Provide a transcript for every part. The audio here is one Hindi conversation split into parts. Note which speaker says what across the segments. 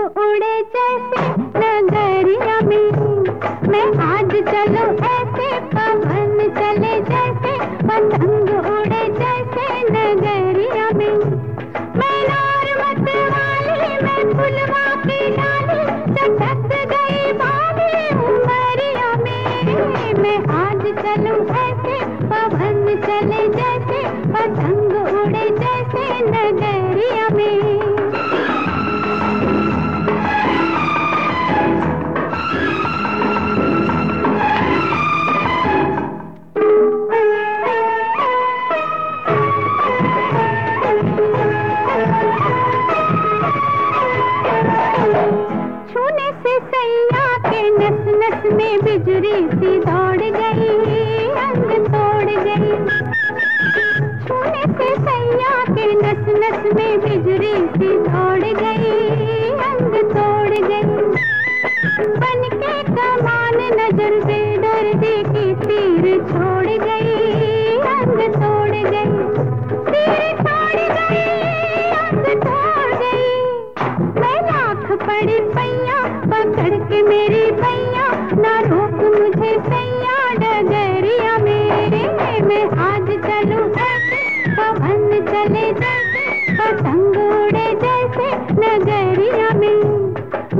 Speaker 1: उड़े जैसे नगरिया में। मैं आज चलो ऐसे पवन चले जैसे पतंग उड़े जैसे नगरिया में। मैं नार मत वाली, मैं फुलवा की डाली चटक गई भाभी उमरिया में। मैं आज चलो ऐसे पवन चले जैसे पतंग इसमें बिजली सी दौड़ गई, अंग तोड़ गई। छूने से सैया के नस नस में बिजली सी दौड़ गई, अंग तोड़ गई। बन के कमान नज़र से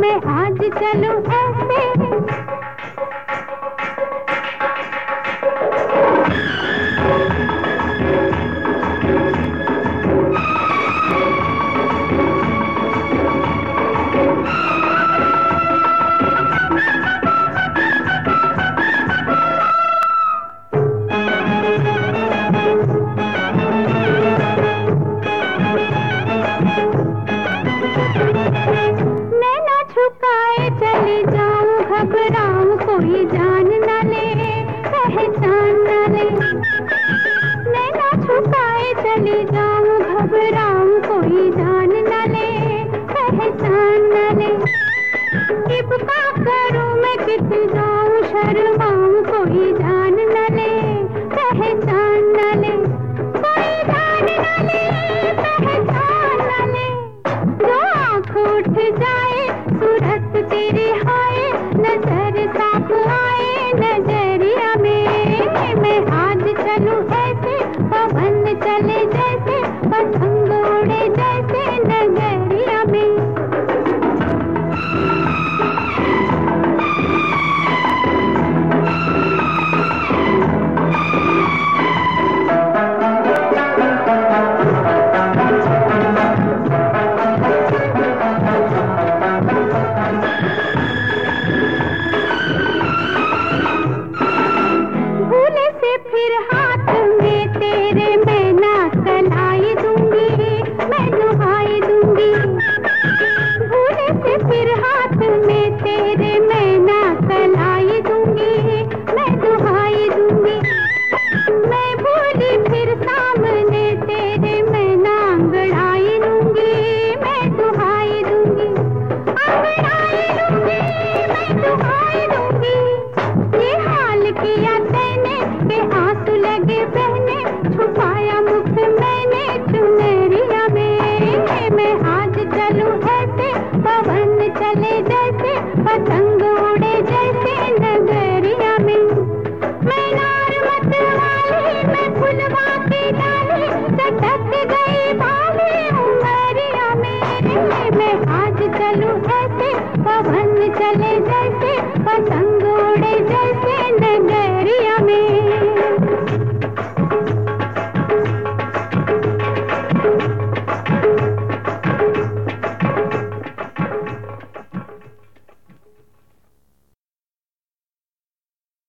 Speaker 1: में आज चलो ऐसे जाने इब्का करूँ मैं कितना शर्माऊं कोई जाने पवन चले जैसे, पतंग उड़े जैसे नगरिया में। मैं नार मत वाली मैं फुलवा की डाली गई भाली उमरिया में आज चलूँ ऐसे, पवन चले जैसे, पतंग